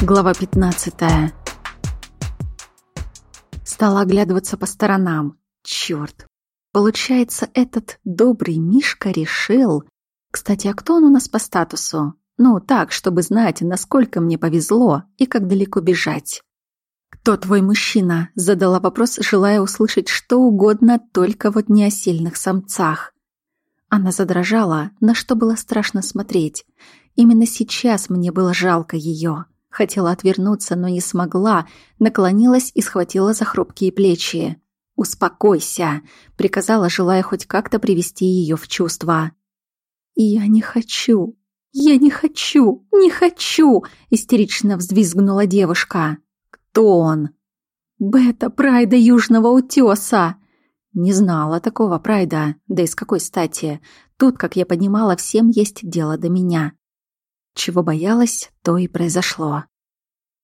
Глава 15. Стала оглядываться по сторонам. Чёрт. Получается, этот добрый Мишка решил... Кстати, а кто он у нас по статусу? Ну, так, чтобы знать, насколько мне повезло и как далеко бежать. «Кто твой мужчина?» — задала вопрос, желая услышать что угодно, только вот не о сильных самцах. Она задрожала, на что было страшно смотреть. Именно сейчас мне было жалко ее. Хотела отвернуться, но не смогла, наклонилась и схватила за хрупкие плечи. «Успокойся», — приказала, желая хоть как-то привести ее в чувство. «Я не хочу, я не хочу, не хочу!» — истерично взвизгнула девушка. «Кто он?» «Бета Прайда Южного Утеса!» Не знала такого Прайда, да и с какой стати. Тут, как я понимала, всем есть дело до меня. Чего боялась, то и произошло.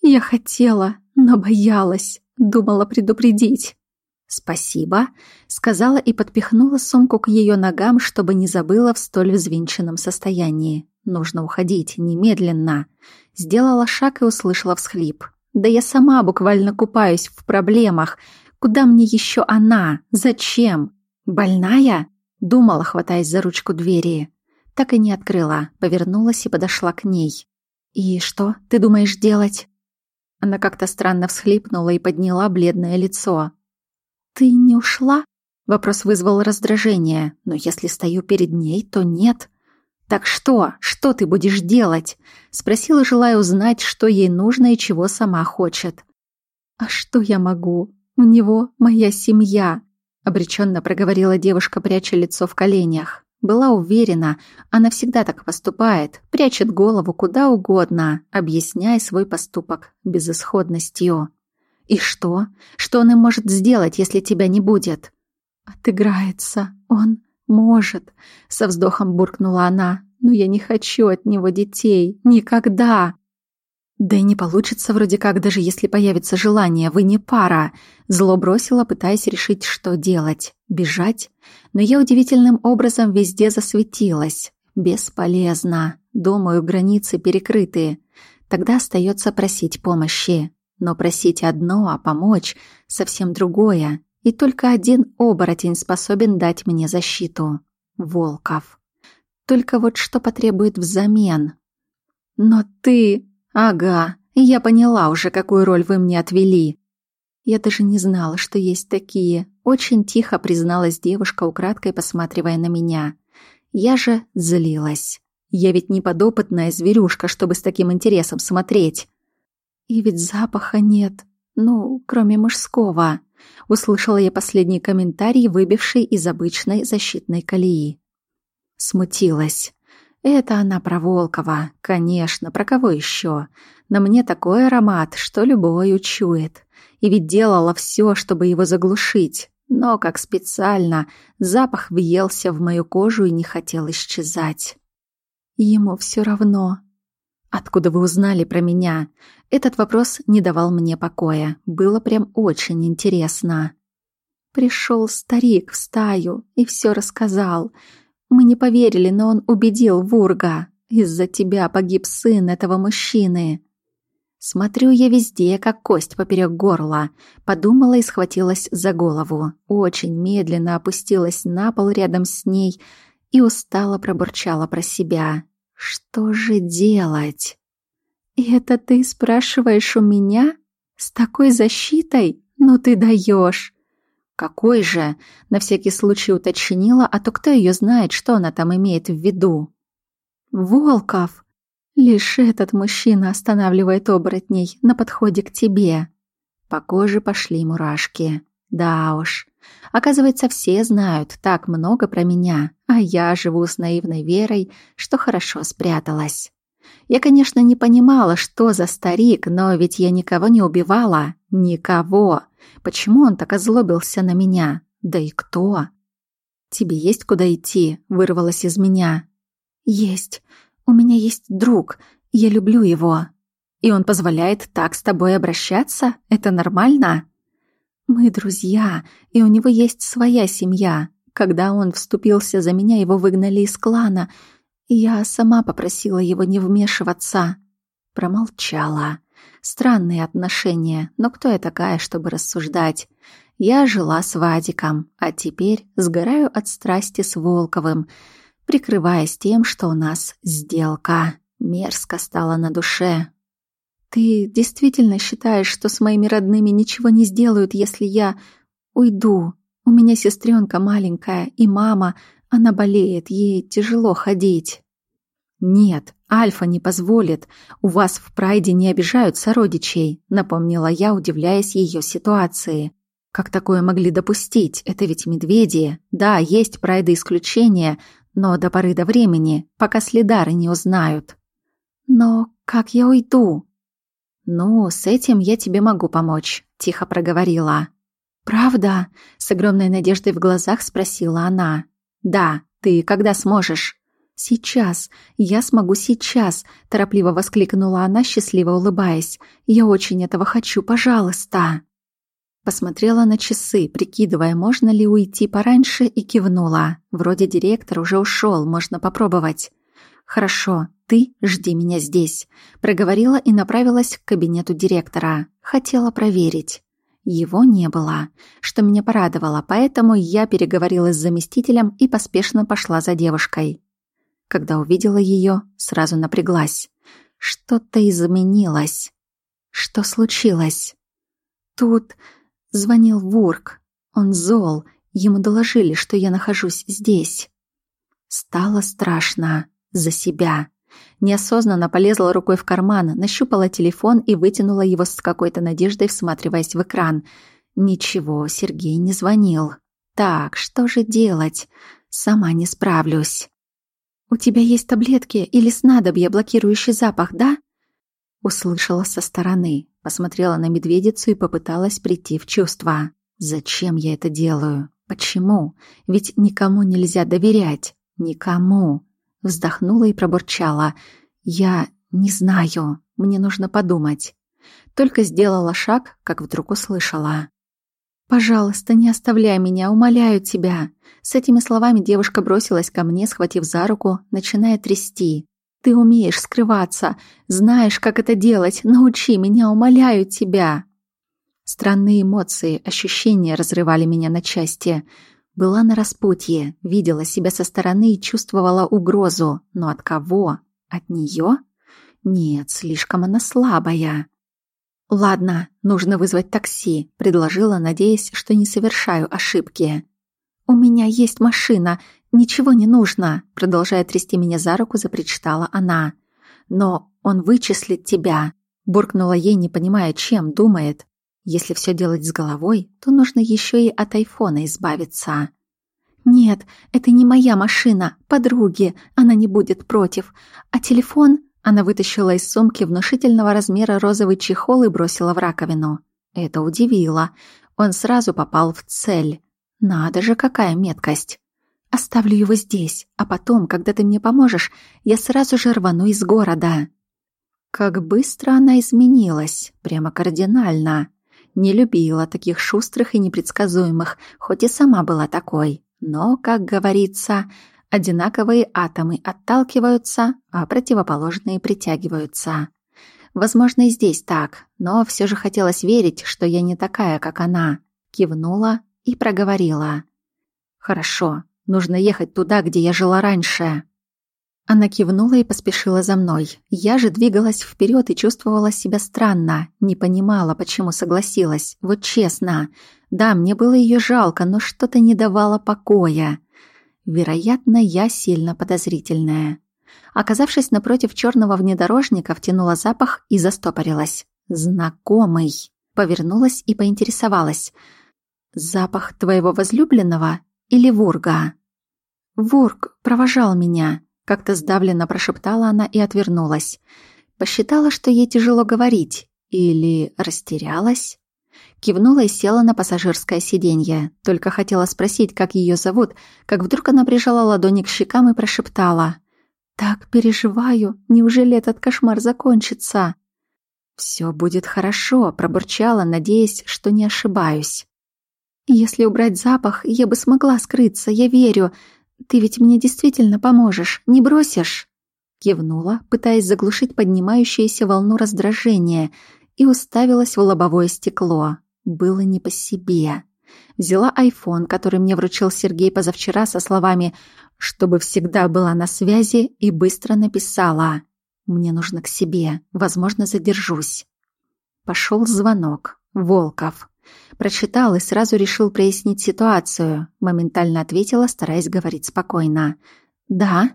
Я хотела, но боялась, думала предупредить. «Спасибо», — сказала и подпихнула сумку к ее ногам, чтобы не забыла в столь взвинченном состоянии. «Нужно уходить, немедленно». Сделала шаг и услышала всхлип. «Да я сама буквально купаюсь в проблемах. Куда мне еще она? Зачем? Больная?» Думала, хватаясь за ручку двери. Так и не открыла, повернулась и подошла к ней. «И что ты думаешь делать?» Она как-то странно всхлипнула и подняла бледное лицо. «Ты не ушла?» Вопрос вызвал раздражение, но если стою перед ней, то нет. «Так что? Что ты будешь делать?» Спросила, желая узнать, что ей нужно и чего сама хочет. «А что я могу? У него моя семья», — обреченно проговорила девушка, пряча лицо в коленях. Была уверена, она всегда так поступает, прячет голову куда угодно, объясняя свой поступок безысходностью. И что? Что он им может сделать, если тебя не будет? Отыграется. Он может. Со вздохом буркнула она. Но я не хочу от него детей. Никогда. Да и не получится вроде как, даже если появится желание. Вы не пара. Зло бросила, пытаясь решить, что делать. Бежать? Но я удивительным образом везде засветилась. Бесполезно. Думаю, границы перекрыты. Тогда остается просить помощи. Но просить одно, а помочь — совсем другое. И только один оборотень способен дать мне защиту. Волков. Только вот что потребует взамен? Но ты... Ага, я поняла уже, какую роль вы мне отвели. Я даже не знала, что есть такие. Очень тихо призналась девушка, украдкой посматривая на меня. Я же злилась. Я ведь не подопытная зверюшка, чтобы с таким интересом смотреть. И ведь запаха нет. Ну, кроме мужского. Услышала я последний комментарий, выбивший из обычной защитной колеи. Смутилась. Это она про Волкова. Конечно, про кого еще? На мне такой аромат, что любой учует. И ведь делала все, чтобы его заглушить. Но, как специально, запах въелся в мою кожу и не хотел исчезать. Ему все равно. Откуда вы узнали про меня? Этот вопрос не давал мне покоя. Было прям очень интересно. Пришел старик в стаю и все рассказал. Мы не поверили, но он убедил Вурга. Из-за тебя погиб сын этого мужчины. Смотрю я везде, как кость поперек горла. Подумала и схватилась за голову. Очень медленно опустилась на пол рядом с ней и устало пробурчала про себя. Что же делать? «И это ты спрашиваешь у меня? С такой защитой? Ну ты даешь!» «Какой же?» — на всякий случай уточнила, а то кто ее знает, что она там имеет в виду. «Волков!» Лишь этот мужчина останавливает оборотней на подходе к тебе. По коже пошли мурашки. Да уж. Оказывается, все знают так много про меня, а я живу с наивной верой, что хорошо спряталась. Я, конечно, не понимала, что за старик, но ведь я никого не убивала. Никого. Почему он так озлобился на меня? Да и кто? «Тебе есть куда идти?» — вырвалось из меня. «Есть. У меня есть друг. Я люблю его. И он позволяет так с тобой обращаться? Это нормально?» «Мы друзья, и у него есть своя семья. Когда он вступился за меня, его выгнали из клана, я сама попросила его не вмешиваться. Промолчала. Странные отношения, но кто я такая, чтобы рассуждать? Я жила с Вадиком, а теперь сгораю от страсти с Волковым, прикрываясь тем, что у нас сделка. Мерзко стало на душе. Ты действительно считаешь, что с моими родными ничего не сделают, если я уйду? У меня сестренка маленькая и мама, она болеет, ей тяжело ходить. Нет, Альфа не позволит. У вас в Прайде не обижают сородичей, напомнила я, удивляясь ее ситуации. Как такое могли допустить? Это ведь медведи. Да, есть Прайды исключения, но до поры до времени, пока следары не узнают. Но как я уйду? Ну, с этим я тебе могу помочь, тихо проговорила. Правда? С огромной надеждой в глазах спросила она. Да, ты когда сможешь? Сейчас. Я смогу сейчас, торопливо воскликнула она, счастливо улыбаясь. Я очень этого хочу, пожалуйста. Посмотрела на часы, прикидывая, можно ли уйти пораньше, и кивнула. Вроде директор уже ушел, можно попробовать. «Хорошо, ты жди меня здесь», — проговорила и направилась к кабинету директора. Хотела проверить. Его не было, что меня порадовало, поэтому я переговорила с заместителем и поспешно пошла за девушкой. Когда увидела ее, сразу напряглась. Что-то изменилось. Что случилось? Тут звонил Вурк. Он зол. Ему доложили, что я нахожусь здесь. Стало страшно за себя. Неосознанно полезла рукой в карман, нащупала телефон и вытянула его с какой-то надеждой, всматриваясь в экран. Ничего, Сергей не звонил. Так, что же делать? Сама не справлюсь. «У тебя есть таблетки или снадобье, блокирующий запах, да?» Услышала со стороны, посмотрела на медведицу и попыталась прийти в чувство. «Зачем я это делаю? Почему? Ведь никому нельзя доверять. Никому. Вздохнула и пробурчала. «Я не знаю. Мне нужно подумать». Только сделала шаг, как вдруг услышала. «Пожалуйста, не оставляй меня, умоляю тебя». С этими словами девушка бросилась ко мне, схватив за руку, начиная трясти. «Ты умеешь скрываться, знаешь, как это делать. Научи меня, умоляю тебя». Странные эмоции, ощущения разрывали меня на части. Была на распутье, видела себя со стороны и чувствовала угрозу. Но от кого? От нее? Нет, слишком она слабая. «Ладно, нужно вызвать такси», — предложила, надеясь, что не совершаю ошибки. «У меня есть машина, ничего не нужно», — продолжая трясти меня за руку, запричитала она. «Но он вычислит тебя», — буркнула ей, не понимая, чем думает. Если все делать с головой, то нужно еще и от айфона избавиться. «Нет, это не моя машина, подруги, она не будет против. А телефон...» Она вытащила из сумки внушительного размера розовый чехол и бросила в раковину. Это удивило. Он сразу попал в цель. Надо же, какая меткость. Оставлю его здесь, а потом, когда ты мне поможешь, я сразу же рвану из города. Как быстро она изменилась, прямо кардинально. Не любила таких шустрых и непредсказуемых, хоть и сама была такой. Но, как говорится, одинаковые атомы отталкиваются, а противоположные притягиваются. Возможно, и здесь так, но все же хотелось верить, что я не такая, как она. Кивнула и проговорила. «Хорошо, нужно ехать туда, где я жила раньше». Она кивнула и поспешила за мной. Я же двигалась вперед и чувствовала себя странно. Не понимала, почему согласилась. Вот честно. Да, мне было ее жалко, но что-то не давало покоя. Вероятно, я сильно подозрительная. Оказавшись напротив черного внедорожника, втянула запах и застопорилась. Знакомый. Повернулась и поинтересовалась. «Запах твоего возлюбленного или Вурга?» «Вург провожал меня», как-то сдавленно прошептала она и отвернулась. Посчитала, что ей тяжело говорить. Или растерялась? Кивнула и села на пассажирское сиденье. Только хотела спросить, как ее зовут, как вдруг она прижала ладони к щекам и прошептала. «Так переживаю. Неужели этот кошмар закончится?» «Все будет хорошо», — пробурчала, надеясь, что не ошибаюсь. «Если убрать запах, я бы смогла скрыться, я верю. Ты ведь мне действительно поможешь, не бросишь?» Кивнула, пытаясь заглушить поднимающуюся волну раздражения, и уставилась в лобовое стекло. Было не по себе. Взяла айфон, который мне вручил Сергей позавчера со словами «чтобы всегда была на связи» и быстро написала «мне нужно к себе, возможно, задержусь». Пошел звонок. Волков. Прочитал и сразу решил прояснить ситуацию. Моментально ответила, стараясь говорить спокойно. «Да?»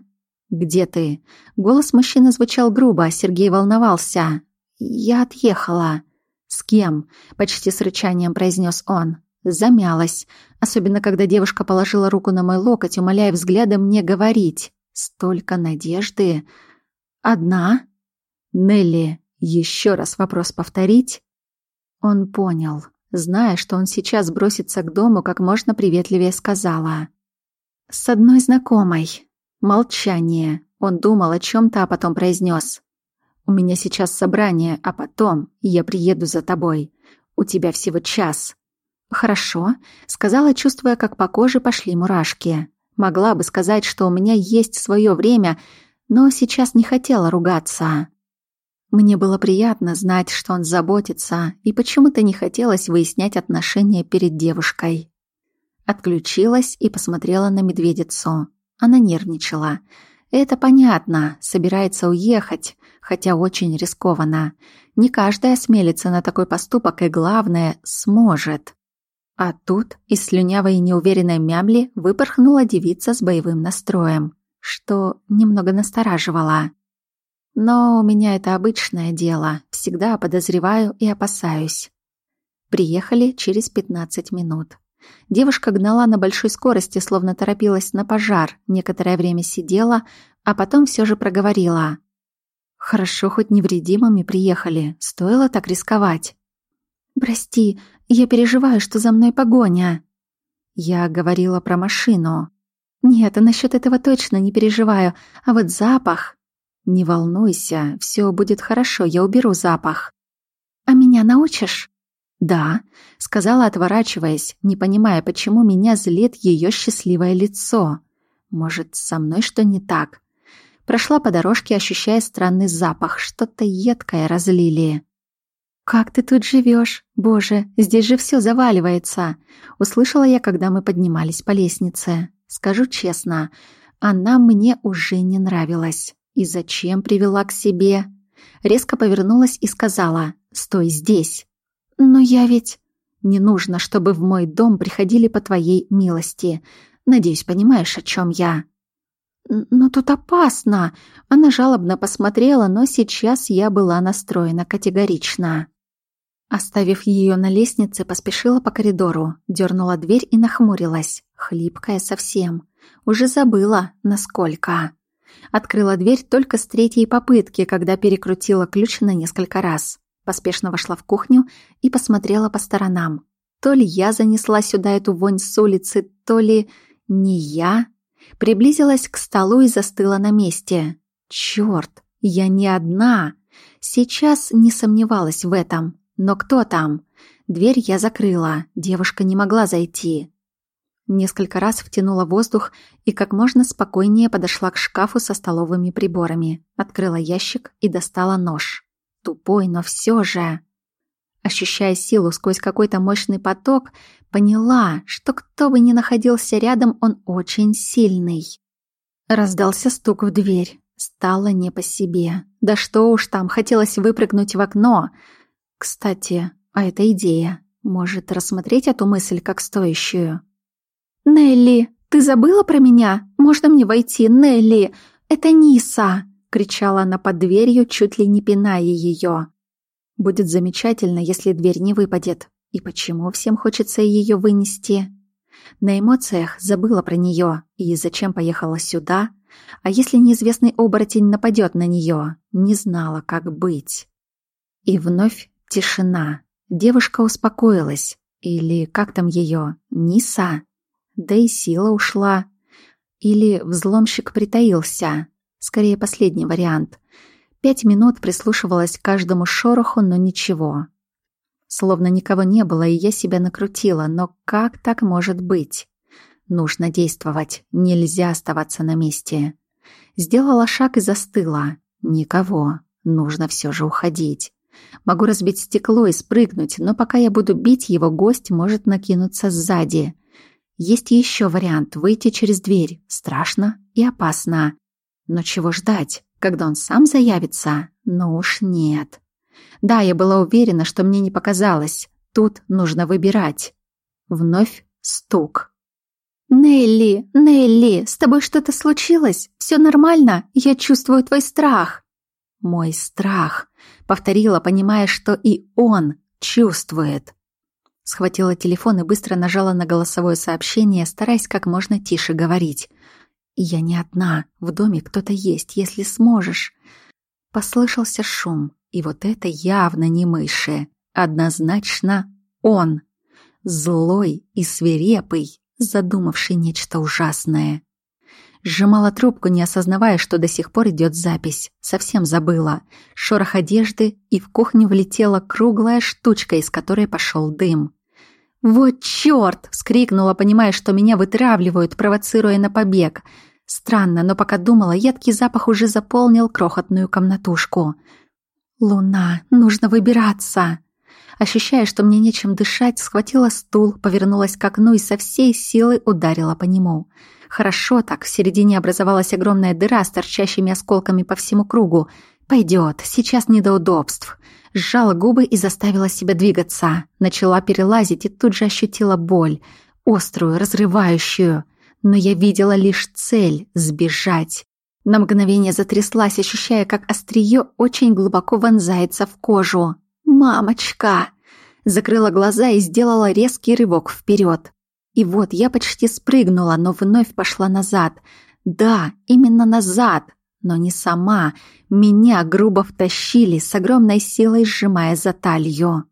«Где ты?» Голос мужчины звучал грубо, а Сергей волновался. «Я отъехала». «С кем?» — почти с рычанием произнес он. Замялась, особенно когда девушка положила руку на мой локоть, умоляя взглядом не говорить. Столько надежды. «Одна?» «Нелли, еще раз вопрос повторить?» Он понял. Зная, что он сейчас бросится к дому, как можно приветливее сказала. «С одной знакомой». Молчание. Он думал о чем-то, а потом произнес. «У меня сейчас собрание, а потом я приеду за тобой. У тебя всего час». «Хорошо», — сказала, чувствуя, как по коже пошли мурашки. Могла бы сказать, что у меня есть свое время, но сейчас не хотела ругаться. Мне было приятно знать, что он заботится, и почему-то не хотелось выяснять отношения перед девушкой. Отключилась и посмотрела на медведицу. Она нервничала. Это понятно, собирается уехать, хотя очень рискованно. Не каждая осмелится на такой поступок и, главное, сможет. А тут из слюнявой и неуверенной мямли выпорхнула девица с боевым настроем, что немного настораживало. Но у меня это обычное дело, всегда подозреваю и опасаюсь. Приехали через 15 минут. Девушка гнала на большой скорости, словно торопилась на пожар, некоторое время сидела, а потом все же проговорила. «Хорошо, хоть невредимыми приехали, стоило так рисковать». «Прости, я переживаю, что за мной погоня». Я говорила про машину. «Нет, насчет этого точно не переживаю, а вот запах...» «Не волнуйся, все будет хорошо, я уберу запах». «А меня научишь?» «Да», — сказала, отворачиваясь, не понимая, почему меня злит ее счастливое лицо. «Может, со мной что не так?» Прошла по дорожке, ощущая странный запах, что-то едкое разлили. «Как ты тут живешь? Боже, здесь же все заваливается!» Услышала я, когда мы поднимались по лестнице. Скажу честно, она мне уже не нравилась. И зачем привела к себе? Резко повернулась и сказала «Стой здесь!» «Но я ведь...» «Не нужно, чтобы в мой дом приходили по твоей милости. Надеюсь, понимаешь, о чем я?» «Но тут опасно!» Она жалобно посмотрела, но сейчас я была настроена категорично. Оставив ее на лестнице, поспешила по коридору, дернула дверь и нахмурилась. Хлипкая совсем. Уже забыла, насколько. Открыла дверь только с третьей попытки, когда перекрутила ключ на несколько раз. Поспешно вошла в кухню и посмотрела по сторонам. То ли я занесла сюда эту вонь с улицы, то ли не я. Приблизилась к столу и застыла на месте. Черт, я не одна. Сейчас не сомневалась в этом. Но кто там? Дверь я закрыла, девушка не могла зайти. Несколько раз втянула воздух и как можно спокойнее подошла к шкафу со столовыми приборами, открыла ящик и достала нож. Тупой, но все же... Ощущая силу сквозь какой-то мощный поток, поняла, что кто бы ни находился рядом, он очень сильный. Раздался стук в дверь. Стало не по себе. Да что уж там, хотелось выпрыгнуть в окно — кстати, а эта идея может рассмотреть эту мысль как стоящую. «Нелли, ты забыла про меня? Можно мне войти, Нелли? Это Ниса!» — кричала она под дверью, чуть ли не пиная ее. «Будет замечательно, если дверь не выпадет. И почему всем хочется ее вынести?» На эмоциях забыла про нее и зачем поехала сюда. А если неизвестный оборотень нападет на нее, не знала, как быть. И вновь Тишина. Девушка успокоилась. Или как там ее? Ниса? Да и сила ушла. Или взломщик притаился. Скорее, последний вариант. Пять минут прислушивалась к каждому шороху, но ничего. Словно никого не было, и я себя накрутила. Но как так может быть? Нужно действовать. Нельзя оставаться на месте. Сделала шаг и застыла. Никого. Нужно все же уходить. Могу разбить стекло и спрыгнуть, но пока я буду бить, его гость может накинуться сзади. Есть еще вариант — выйти через дверь. Страшно и опасно. Но чего ждать, когда он сам заявится? Ну уж нет. Да, я была уверена, что мне не показалось. Тут нужно выбирать. Вновь стук. «Нелли, Нелли, с тобой что-то случилось? Все нормально? Я чувствую твой страх». «Мой страх», — повторила, понимая, что и он чувствует. Схватила телефон и быстро нажала на голосовое сообщение, стараясь как можно тише говорить. «Я не одна, в доме кто-то есть, если сможешь». Послышался шум, и вот это явно не мыши. Однозначно он. Злой и свирепый, задумавший нечто ужасное. Сжимала трубку, не осознавая, что до сих пор идет запись. Совсем забыла. Шорох одежды, и в кухню влетела круглая штучка, из которой пошел дым. «Вот черт!» — вскрикнула, понимая, что меня вытравливают, провоцируя на побег. Странно, но пока думала, едкий запах уже заполнил крохотную комнатушку. «Луна, нужно выбираться!» Ощущая, что мне нечем дышать, схватила стул, повернулась к окну и со всей силы ударила по нему. Хорошо так, в середине образовалась огромная дыра с торчащими осколками по всему кругу. Пойдет, сейчас не до удобств. Сжала губы и заставила себя двигаться. Начала перелазить и тут же ощутила боль. Острую, разрывающую. Но я видела лишь цель — сбежать. На мгновение затряслась, ощущая, как острие очень глубоко вонзается в кожу. «Мамочка!» Закрыла глаза и сделала резкий рывок вперед. И вот я почти спрыгнула, но вновь пошла назад. Да, именно назад, но не сама. Меня грубо втащили, с огромной силой сжимая за талию.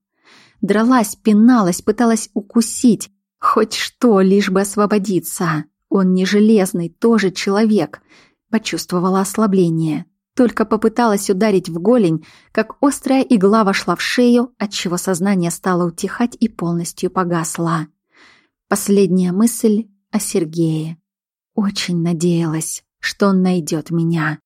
Дралась, пиналась, пыталась укусить. Хоть что, лишь бы освободиться. Он не железный, тоже человек. Почувствовала ослабление. Только попыталась ударить в голень, как острая игла вошла в шею, отчего сознание стало утихать и полностью погасло. Последняя мысль о Сергее. Очень надеялась, что он найдет меня.